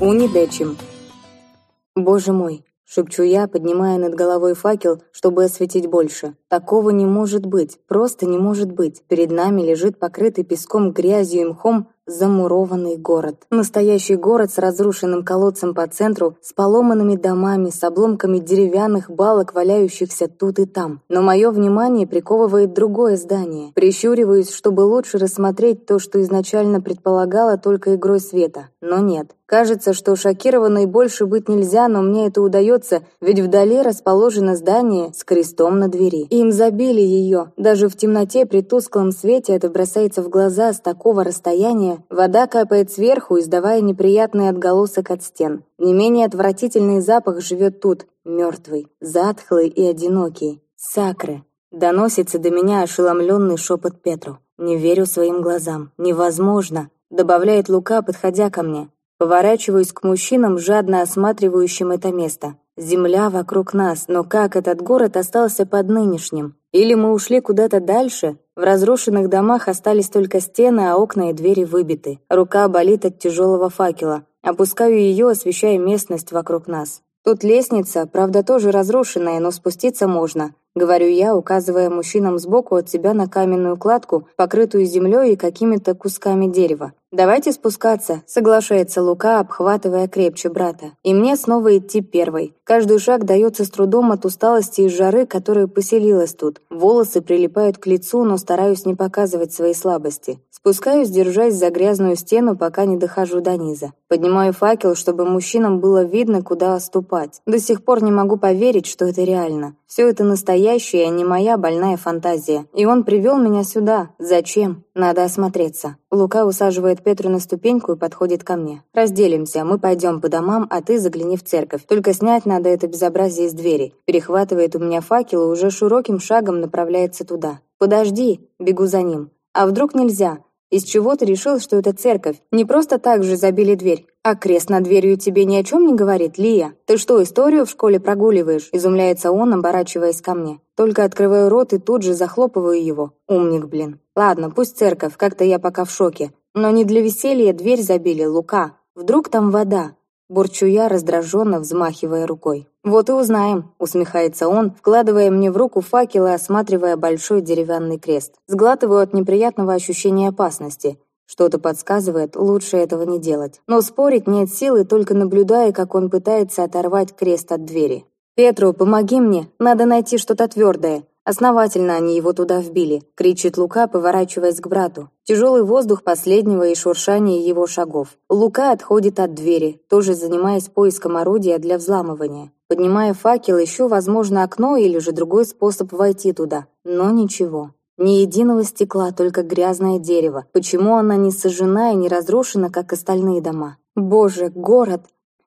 Унидечим. Боже мой, шепчу я, поднимая над головой факел, чтобы осветить больше. Такого не может быть, просто не может быть. Перед нами лежит покрытый песком, грязью и мхом замурованный город. Настоящий город с разрушенным колодцем по центру, с поломанными домами, с обломками деревянных балок, валяющихся тут и там. Но мое внимание приковывает другое здание. Прищуриваюсь, чтобы лучше рассмотреть то, что изначально предполагала только игрой света. Но нет. Кажется, что шокированной больше быть нельзя, но мне это удается, ведь вдали расположено здание с крестом на двери. Им забили ее. Даже в темноте при тусклом свете это бросается в глаза с такого расстояния, Вода капает сверху, издавая неприятный отголосок от стен. Не менее отвратительный запах живет тут, мертвый, затхлый и одинокий. Сакры. Доносится до меня ошеломленный шепот Петру. «Не верю своим глазам. Невозможно!» Добавляет Лука, подходя ко мне. Поворачиваюсь к мужчинам, жадно осматривающим это место. Земля вокруг нас, но как этот город остался под нынешним? Или мы ушли куда-то дальше? В разрушенных домах остались только стены, а окна и двери выбиты. Рука болит от тяжелого факела. Опускаю ее, освещая местность вокруг нас. Тут лестница, правда, тоже разрушенная, но спуститься можно. Говорю я, указывая мужчинам сбоку от себя на каменную кладку, покрытую землей и какими-то кусками дерева. «Давайте спускаться», — соглашается Лука, обхватывая крепче брата. «И мне снова идти первой. Каждый шаг дается с трудом от усталости и жары, которая поселилась тут. Волосы прилипают к лицу, но стараюсь не показывать свои слабости. Спускаюсь, держась за грязную стену, пока не дохожу до низа. Поднимаю факел, чтобы мужчинам было видно, куда ступать. До сих пор не могу поверить, что это реально. Все это настоящее, а не моя больная фантазия. И он привел меня сюда. Зачем? Надо осмотреться. Лука усаживает Петру на ступеньку и подходит ко мне. «Разделимся, мы пойдем по домам, а ты загляни в церковь. Только снять надо это безобразие из двери». Перехватывает у меня факел и уже широким шагом направляется туда. «Подожди!» Бегу за ним. «А вдруг нельзя? Из чего ты решил, что это церковь? Не просто так же забили дверь. А крест над дверью тебе ни о чем не говорит, Лия? Ты что, историю в школе прогуливаешь? Изумляется он, оборачиваясь ко мне. Только открываю рот и тут же захлопываю его. Умник, блин. Ладно, пусть церковь, как-то я пока в шоке. Но не для веселья дверь забили, Лука. Вдруг там вода? Бурчу я, раздраженно взмахивая рукой. «Вот и узнаем», — усмехается он, вкладывая мне в руку факел и осматривая большой деревянный крест. Сглатываю от неприятного ощущения опасности. Что-то подсказывает, лучше этого не делать. Но спорить нет силы, только наблюдая, как он пытается оторвать крест от двери. «Петру, помоги мне, надо найти что-то твердое», Основательно они его туда вбили, кричит Лука, поворачиваясь к брату. Тяжелый воздух последнего и шуршание его шагов. Лука отходит от двери, тоже занимаясь поиском орудия для взламывания. Поднимая факел, ищу, возможно, окно или же другой способ войти туда. Но ничего. Ни единого стекла, только грязное дерево. Почему она не сожжена и не разрушена, как остальные дома? Боже, город!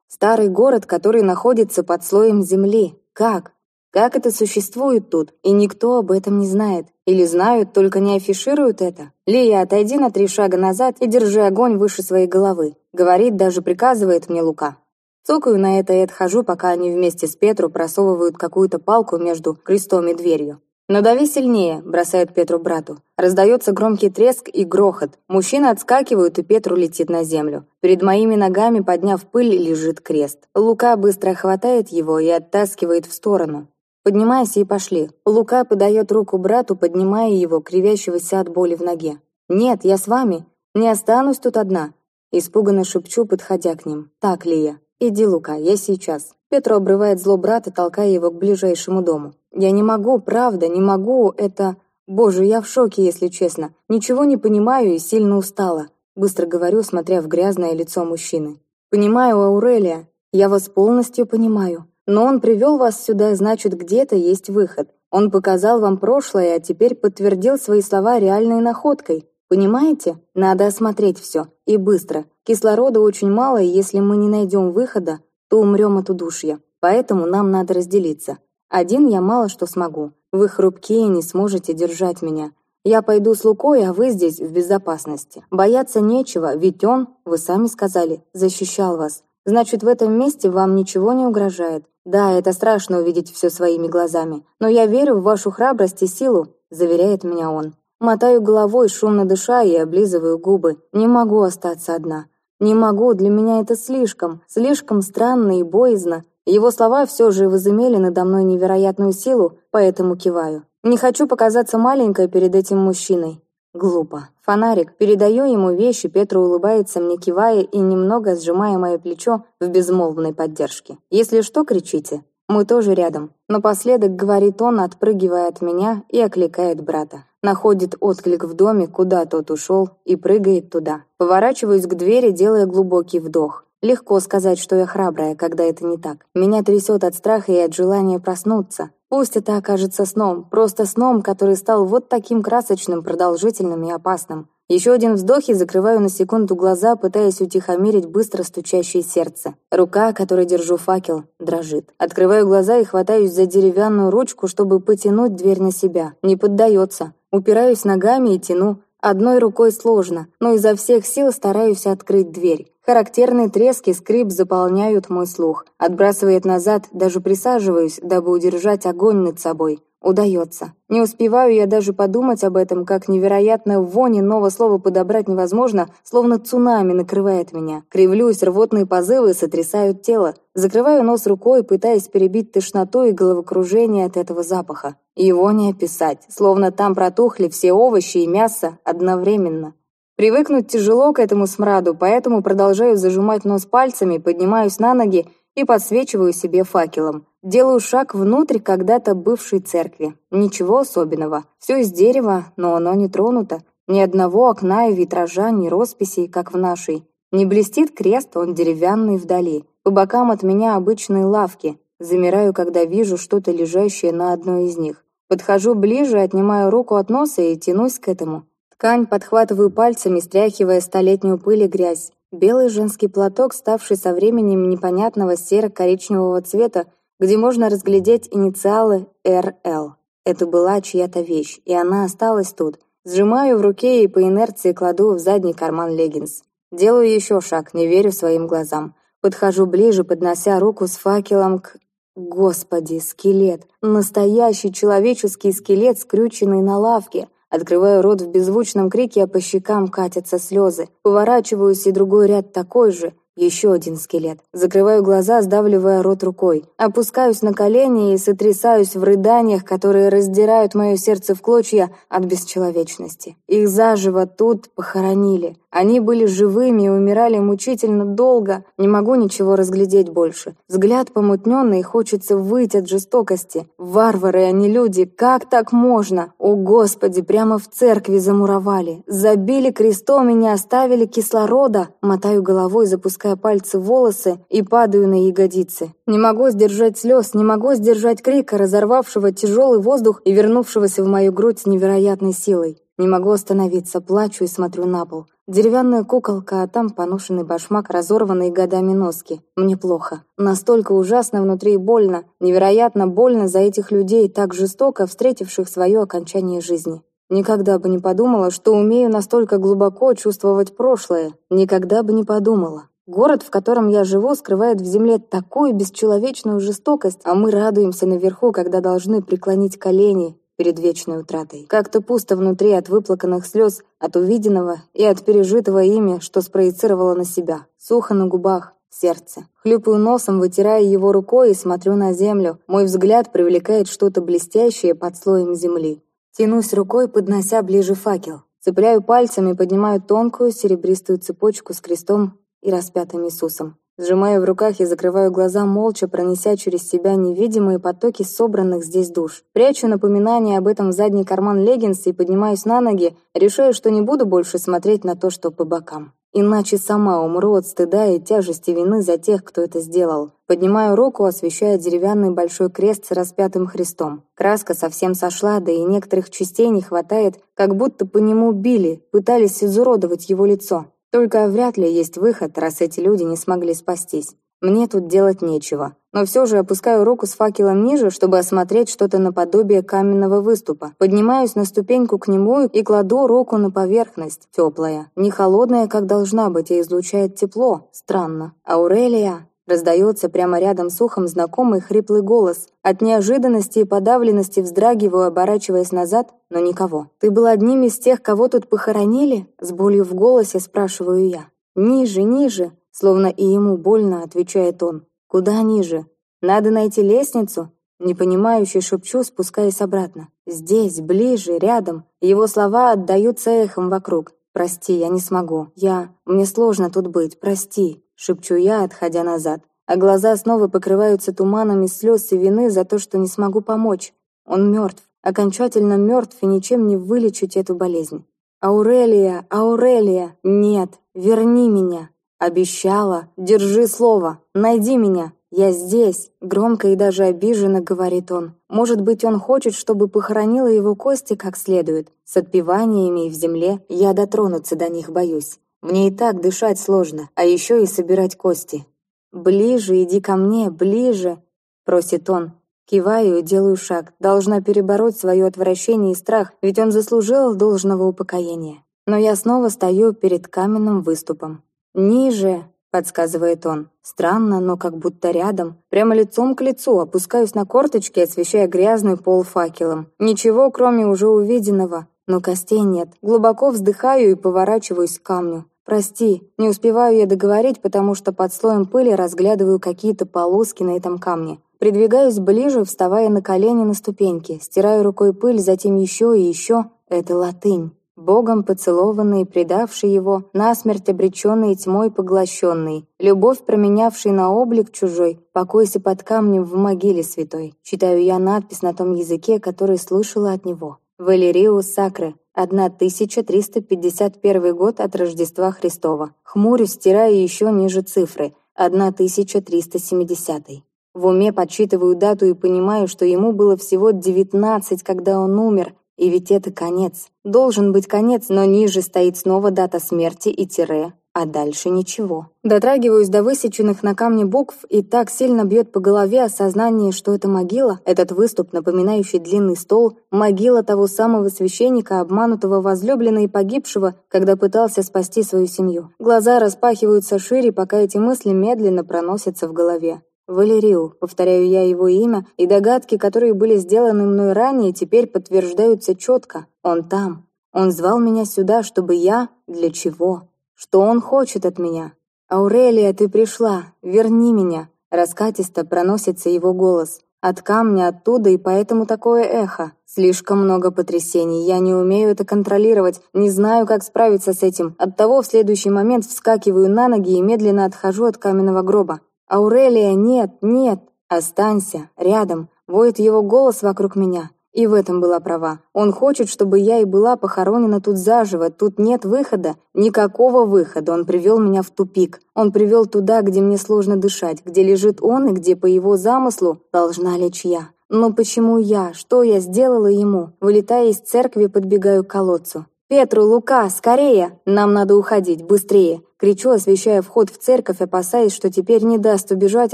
Старый город, который находится под слоем земли. Как? Как это существует тут, и никто об этом не знает? Или знают, только не афишируют это? Лия, отойди на три шага назад и держи огонь выше своей головы. Говорит, даже приказывает мне Лука. Цокаю на это и отхожу, пока они вместе с Петру просовывают какую-то палку между крестом и дверью. «Надави сильнее», — бросает Петру брату. Раздается громкий треск и грохот. Мужчины отскакивают, и Петру летит на землю. Перед моими ногами, подняв пыль, лежит крест. Лука быстро хватает его и оттаскивает в сторону. Поднимайся и пошли. Лука подает руку брату, поднимая его, кривящегося от боли в ноге. «Нет, я с вами. Не останусь тут одна». Испуганно шепчу, подходя к ним. «Так, Лия, иди, Лука, я сейчас». Петро обрывает зло брата, толкая его к ближайшему дому. «Я не могу, правда, не могу, это...» «Боже, я в шоке, если честно. Ничего не понимаю и сильно устала», — быстро говорю, смотря в грязное лицо мужчины. «Понимаю, Аурелия. Я вас полностью понимаю. Но он привел вас сюда, значит, где-то есть выход. Он показал вам прошлое, а теперь подтвердил свои слова реальной находкой. Понимаете? Надо осмотреть все. И быстро. Кислорода очень мало, и если мы не найдем выхода, то умрем от удушья. Поэтому нам надо разделиться. Один я мало что смогу. Вы хрупкие, не сможете держать меня. Я пойду с Лукой, а вы здесь в безопасности. Бояться нечего, ведь он, вы сами сказали, защищал вас. Значит, в этом месте вам ничего не угрожает. «Да, это страшно увидеть все своими глазами, но я верю в вашу храбрость и силу», — заверяет меня он. Мотаю головой, шумно дыша и облизываю губы. Не могу остаться одна. Не могу, для меня это слишком, слишком странно и боязно. Его слова все же возымели надо мной невероятную силу, поэтому киваю. Не хочу показаться маленькой перед этим мужчиной. Глупо. Фонарик. Передаю ему вещи, Петра улыбается мне, кивая и немного сжимая мое плечо в безмолвной поддержке. «Если что, кричите. Мы тоже рядом». Напоследок говорит он, отпрыгивая от меня и окликает брата. Находит отклик в доме, куда тот ушел, и прыгает туда. Поворачиваюсь к двери, делая глубокий вдох. Легко сказать, что я храбрая, когда это не так. Меня трясет от страха и от желания проснуться. Пусть это окажется сном, просто сном, который стал вот таким красочным, продолжительным и опасным. Еще один вздох и закрываю на секунду глаза, пытаясь утихомирить быстро стучащее сердце. Рука, которой держу факел, дрожит. Открываю глаза и хватаюсь за деревянную ручку, чтобы потянуть дверь на себя. Не поддается. Упираюсь ногами и тяну. Одной рукой сложно, но изо всех сил стараюсь открыть дверь. Характерный треск и скрип заполняют мой слух. Отбрасывает назад, даже присаживаюсь, дабы удержать огонь над собой. Удается. Не успеваю я даже подумать об этом, как невероятная вонь нового слова подобрать невозможно, словно цунами накрывает меня. Кривлюсь, рвотные позывы сотрясают тело. Закрываю нос рукой, пытаясь перебить тошноту и головокружение от этого запаха. Его не описать, словно там протухли все овощи и мясо одновременно. Привыкнуть тяжело к этому смраду, поэтому продолжаю зажимать нос пальцами, поднимаюсь на ноги и подсвечиваю себе факелом. Делаю шаг внутрь когда-то бывшей церкви. Ничего особенного. Все из дерева, но оно не тронуто. Ни одного окна и витража, ни росписей, как в нашей. Не блестит крест, он деревянный вдали. По бокам от меня обычные лавки. Замираю, когда вижу что-то лежащее на одной из них. Подхожу ближе, отнимаю руку от носа и тянусь к этому. Ткань подхватываю пальцами, стряхивая столетнюю пыль и грязь. Белый женский платок, ставший со временем непонятного серо-коричневого цвета, где можно разглядеть инициалы «РЛ». Это была чья-то вещь, и она осталась тут. Сжимаю в руке и по инерции кладу в задний карман леггинс. Делаю еще шаг, не верю своим глазам. Подхожу ближе, поднося руку с факелом к... Господи, скелет! Настоящий человеческий скелет, скрюченный на лавке. Открываю рот в беззвучном крике, а по щекам катятся слезы. Поворачиваюсь, и другой ряд такой же. Еще один скелет. Закрываю глаза, сдавливая рот рукой. Опускаюсь на колени и сотрясаюсь в рыданиях, которые раздирают мое сердце в клочья от бесчеловечности. Их заживо тут похоронили. Они были живыми и умирали мучительно долго. Не могу ничего разглядеть больше. Взгляд помутненный, хочется выйти от жестокости. Варвары, не люди. Как так можно? О, Господи, прямо в церкви замуровали. Забили крестом и не оставили кислорода. Мотаю головой, запуская пальцы в волосы и падаю на ягодицы. Не могу сдержать слез, не могу сдержать крика, разорвавшего тяжелый воздух и вернувшегося в мою грудь невероятной силой. Не могу остановиться, плачу и смотрю на пол. Деревянная куколка, а там поношенный башмак, разорванные годами носки. Мне плохо. Настолько ужасно внутри и больно. Невероятно больно за этих людей, так жестоко встретивших свое окончание жизни. Никогда бы не подумала, что умею настолько глубоко чувствовать прошлое. Никогда бы не подумала. Город, в котором я живу, скрывает в земле такую бесчеловечную жестокость, а мы радуемся наверху, когда должны преклонить колени перед вечной утратой. Как-то пусто внутри от выплаканных слез, от увиденного и от пережитого ими, что спроецировало на себя. Сухо на губах, сердце. Хлюпаю носом, вытирая его рукой и смотрю на землю. Мой взгляд привлекает что-то блестящее под слоем земли. Тянусь рукой, поднося ближе факел. Цепляю пальцами, поднимаю тонкую серебристую цепочку с крестом и распятым Иисусом. Сжимаю в руках и закрываю глаза, молча пронеся через себя невидимые потоки собранных здесь душ. Прячу напоминание об этом в задний карман леггинса и поднимаюсь на ноги, решаю, что не буду больше смотреть на то, что по бокам. Иначе сама умру от стыда и тяжести вины за тех, кто это сделал. Поднимаю руку, освещая деревянный большой крест с распятым Христом. Краска совсем сошла, да и некоторых частей не хватает, как будто по нему били, пытались изуродовать его лицо. Только вряд ли есть выход, раз эти люди не смогли спастись. Мне тут делать нечего. Но все же опускаю руку с факелом ниже, чтобы осмотреть что-то наподобие каменного выступа. Поднимаюсь на ступеньку к нему и кладу руку на поверхность. Теплая. Не холодная, как должна быть, а излучает тепло. Странно. Аурелия... Раздается прямо рядом с ухом знакомый хриплый голос. От неожиданности и подавленности вздрагиваю, оборачиваясь назад, но никого. «Ты был одним из тех, кого тут похоронили?» С болью в голосе спрашиваю я. Ниже, ниже, словно и ему больно, отвечает он. Куда ниже? Надо найти лестницу? Непонимающе шепчу, спускаясь обратно. Здесь, ближе, рядом. Его слова отдаются эхом вокруг. «Прости, я не смогу. Я... Мне сложно тут быть. Прости», — шепчу я, отходя назад. А глаза снова покрываются туманами слез и вины за то, что не смогу помочь. Он мертв, окончательно мертв, и ничем не вылечить эту болезнь. «Аурелия! Аурелия! Нет! Верни меня!» «Обещала! Держи слово! Найди меня! Я здесь!» Громко и даже обиженно говорит он. Может быть, он хочет, чтобы похоронила его кости как следует, с отпеваниями и в земле. Я дотронуться до них боюсь. Мне и так дышать сложно, а еще и собирать кости. «Ближе, иди ко мне, ближе!» — просит он. Киваю и делаю шаг. Должна перебороть свое отвращение и страх, ведь он заслужил должного упокоения. Но я снова стою перед каменным выступом. «Ниже!» подсказывает он. Странно, но как будто рядом. Прямо лицом к лицу опускаюсь на корточки, освещая грязный пол факелом. Ничего, кроме уже увиденного. Но костей нет. Глубоко вздыхаю и поворачиваюсь к камню. «Прости, не успеваю я договорить, потому что под слоем пыли разглядываю какие-то полоски на этом камне. Придвигаюсь ближе, вставая на колени на ступеньки, стираю рукой пыль, затем еще и еще. Это латынь. Богом поцелованный, предавший его, насмерть обреченный тьмой поглощенный, любовь, променявший на облик чужой, покойся под камнем в могиле святой. Читаю я надпись на том языке, который слышала от него. Валериус Сакре, 1351 год от Рождества Христова. Хмурюсь, стираю еще ниже цифры, 1370. В уме подсчитываю дату и понимаю, что ему было всего 19, когда он умер, и ведь это конец. Должен быть конец, но ниже стоит снова дата смерти и тире, а дальше ничего. Дотрагиваюсь до высеченных на камне букв, и так сильно бьет по голове осознание, что это могила, этот выступ, напоминающий длинный стол, могила того самого священника, обманутого возлюбленной и погибшего, когда пытался спасти свою семью. Глаза распахиваются шире, пока эти мысли медленно проносятся в голове. Валерию, повторяю я его имя, и догадки, которые были сделаны мной ранее, теперь подтверждаются четко. Он там. Он звал меня сюда, чтобы я... Для чего? Что он хочет от меня? «Аурелия, ты пришла! Верни меня!» Раскатисто проносится его голос. От камня оттуда, и поэтому такое эхо. Слишком много потрясений, я не умею это контролировать, не знаю, как справиться с этим. Оттого в следующий момент вскакиваю на ноги и медленно отхожу от каменного гроба. «Аурелия, нет, нет! Останься, рядом!» Воет его голос вокруг меня. И в этом была права. Он хочет, чтобы я и была похоронена тут заживо. Тут нет выхода. Никакого выхода. Он привел меня в тупик. Он привел туда, где мне сложно дышать, где лежит он и где, по его замыслу, должна лечь я. Но почему я? Что я сделала ему? Вылетая из церкви, подбегаю к колодцу. «Петру, Лука, скорее! Нам надо уходить, быстрее!» Кричу, освещая вход в церковь, опасаясь, что теперь не даст убежать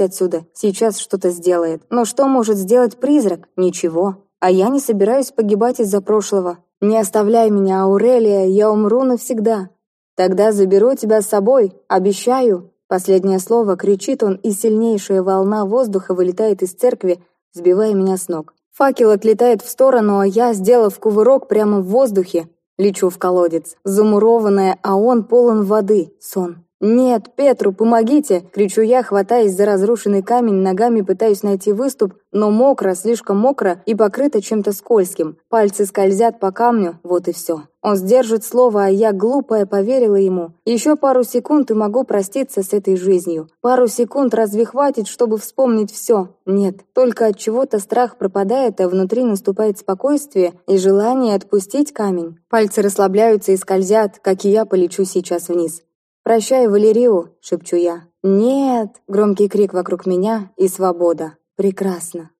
отсюда. Сейчас что-то сделает. Но что может сделать призрак? Ничего. А я не собираюсь погибать из-за прошлого. Не оставляй меня, Аурелия, я умру навсегда. Тогда заберу тебя с собой, обещаю. Последнее слово кричит он, и сильнейшая волна воздуха вылетает из церкви, сбивая меня с ног. Факел отлетает в сторону, а я, сделав кувырок прямо в воздухе, Лечу в колодец. Замурованная, а он полон воды. Сон. «Нет, Петру, помогите!» — кричу я, хватаясь за разрушенный камень, ногами пытаюсь найти выступ, но мокро, слишком мокро и покрыто чем-то скользким. Пальцы скользят по камню, вот и все. Он сдержит слово, а я, глупая, поверила ему. Еще пару секунд и могу проститься с этой жизнью. Пару секунд разве хватит, чтобы вспомнить все? Нет, только от чего-то страх пропадает, а внутри наступает спокойствие и желание отпустить камень. Пальцы расслабляются и скользят, как и я полечу сейчас вниз. «Прощай, Валерию!» — шепчу я. «Нет!» — громкий крик вокруг меня и свобода. Прекрасно.